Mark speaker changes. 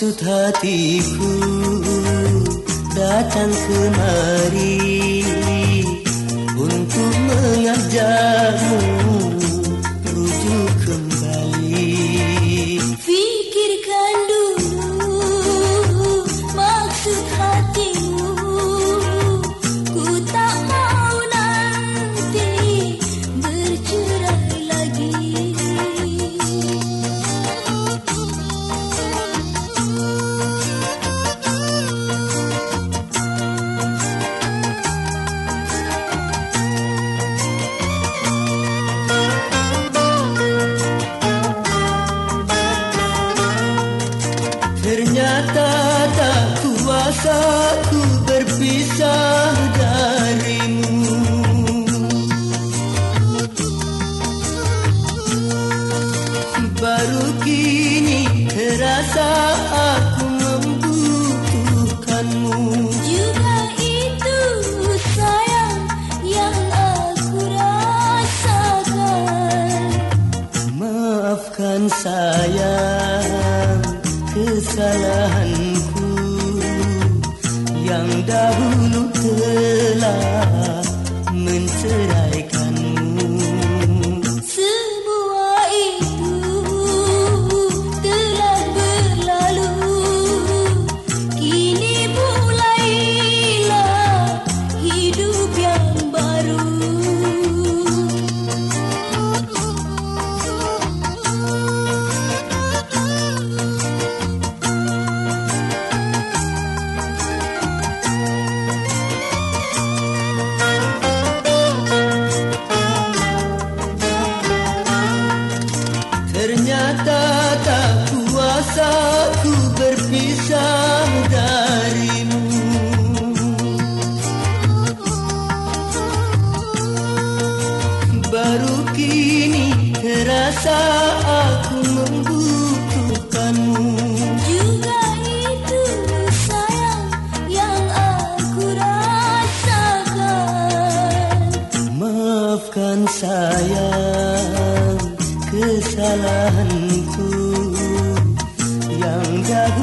Speaker 1: Maksud hatiku datang kemari Ternyata tak kuasa ku berpisah darimu. Baru kini terasa aku membutuhkanmu.
Speaker 2: Juga itu sayang yang aku rasakan.
Speaker 1: Maafkan sayang kesalahanku Yang dahulu telah terasa aku membutuhkanmu.
Speaker 2: Juga itu sayang yang aku rasakan.
Speaker 1: Maafkan sayang kesalahanku Yang telah